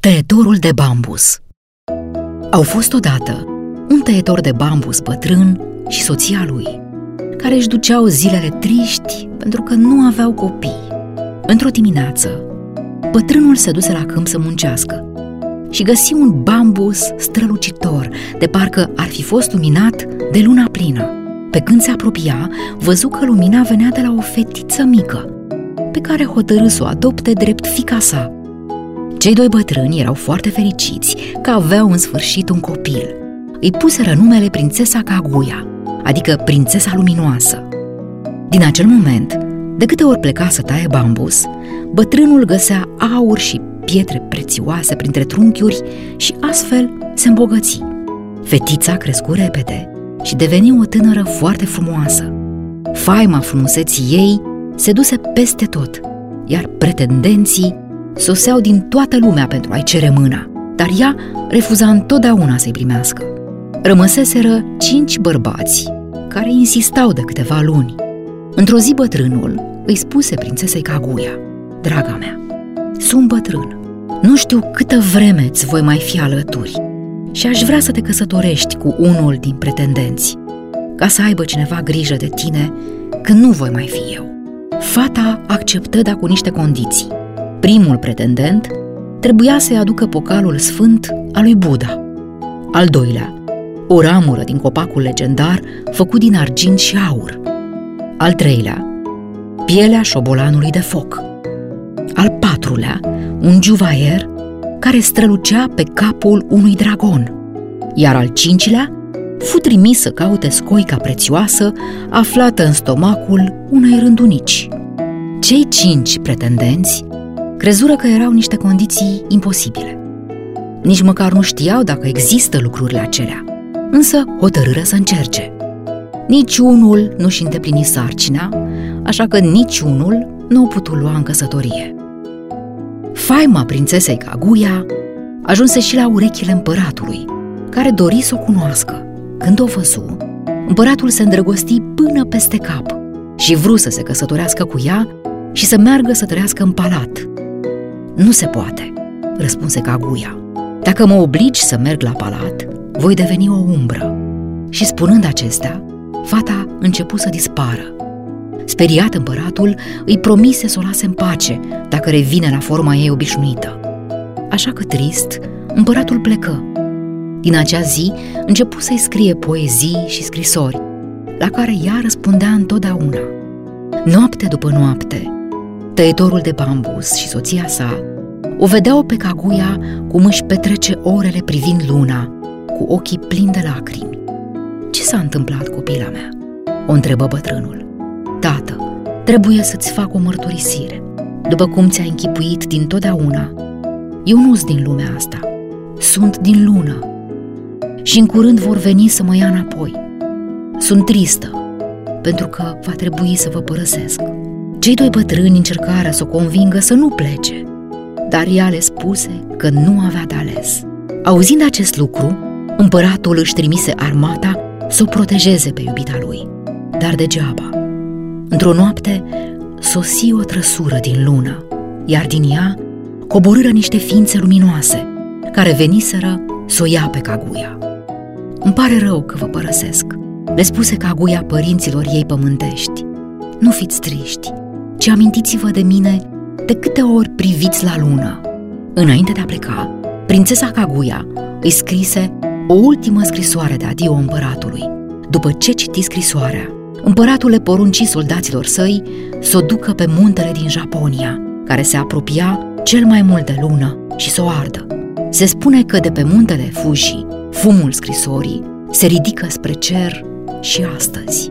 Tăietorul de bambus Au fost odată un tăietor de bambus bătrân și soția lui, care își duceau zilele triști pentru că nu aveau copii. Într-o dimineață, bătrânul se duse la câmp să muncească și găsi un bambus strălucitor, de parcă ar fi fost luminat de luna plină. Pe când se apropia, văzu că lumina venea de la o fetiță mică, pe care hotărâ să o adopte drept fica sa. Cei doi bătrâni erau foarte fericiți că aveau în sfârșit un copil. Îi puseră numele prințesa Kaguya, adică prințesa luminoasă. Din acel moment, de câte ori pleca să taie bambus, bătrânul găsea aur și pietre prețioase printre trunchiuri și astfel se îmbogăți. Fetița crescu repede și deveni o tânără foarte frumoasă. Faima frumuseții ei se duse peste tot, iar pretendenții soseau din toată lumea pentru a-i cere mâna, dar ea refuza întotdeauna să-i primească. Rămăseseră cinci bărbați care insistau de câteva luni. Într-o zi bătrânul îi spuse prințesei Kaguya, Draga mea, sunt bătrân, nu știu câtă vreme îți voi mai fi alături și aș vrea să te căsătorești cu unul din pretendenți, ca să aibă cineva grijă de tine când nu voi mai fi eu. Fata acceptă, dar cu niște condiții. Primul pretendent trebuia să-i aducă pocalul sfânt al lui Buddha. Al doilea, o ramură din copacul legendar făcut din argint și aur. Al treilea, pielea șobolanului de foc. Al patrulea, un juvaier care strălucea pe capul unui dragon. Iar al cincilea, fu trimis să caute scoica prețioasă aflată în stomacul unei rândunici. Cei cinci pretendenți crezură că erau niște condiții imposibile. Nici măcar nu știau dacă există lucrurile acelea, însă hotărâră să încerce. Niciunul nu-și îndeplini sarcina, așa că niciunul nu o putu lua în căsătorie. Faima prințesei Kaguya ajunse și la urechile împăratului, care dori să o cunoască. Când o văzu, împăratul se îndrăgosti până peste cap și vru să se căsătorească cu ea și să meargă să trăiască în palat. Nu se poate, răspunse Kaguya. Dacă mă obligi să merg la palat, voi deveni o umbră. Și spunând acestea, fata începu să dispară. Speriat împăratul, îi promise să o lase în pace dacă revine la forma ei obișnuită. Așa că trist, împăratul plecă. Din acea zi începu să-i scrie poezii și scrisori, la care ea răspundea întotdeauna. Noapte după noapte, tăietorul de bambus și soția sa o vedeau pe Kaguya cum își petrece orele privind luna, cu ochii plini de lacrimi. Ce s-a întâmplat, copila mea?" o întrebă bătrânul. Tată, trebuie să-ți fac o mărturisire. După cum ți-a închipuit din totdeauna, eu nu sunt din lumea asta. Sunt din lună. Și în curând vor veni să mă ia înapoi. Sunt tristă, pentru că va trebui să vă părăsesc. Cei doi bătrâni încercară să o convingă să nu plece, dar ea le spuse că nu avea de ales. Auzind acest lucru, împăratul își trimise armata să o protejeze pe iubita lui, dar degeaba. Într-o noapte, sosi o trăsură din lună, iar din ea coborâră niște ființe luminoase, care veniseră să o ia pe Caguia. Îmi pare rău că vă părăsesc, le spuse Caguia părinților ei pământești. Nu fiți triști, ci amintiți-vă de mine de câte ori priviți la lună. Înainte de a pleca, prințesa Caguia îi scrise o ultimă scrisoare de adio împăratului. După ce citi scrisoarea, împăratul le porunci soldaților săi să o ducă pe muntele din Japonia, care se apropia cel mai mult de lună și să o ardă. Se spune că de pe muntele Fuji, fumul scrisorii se ridică spre cer și astăzi.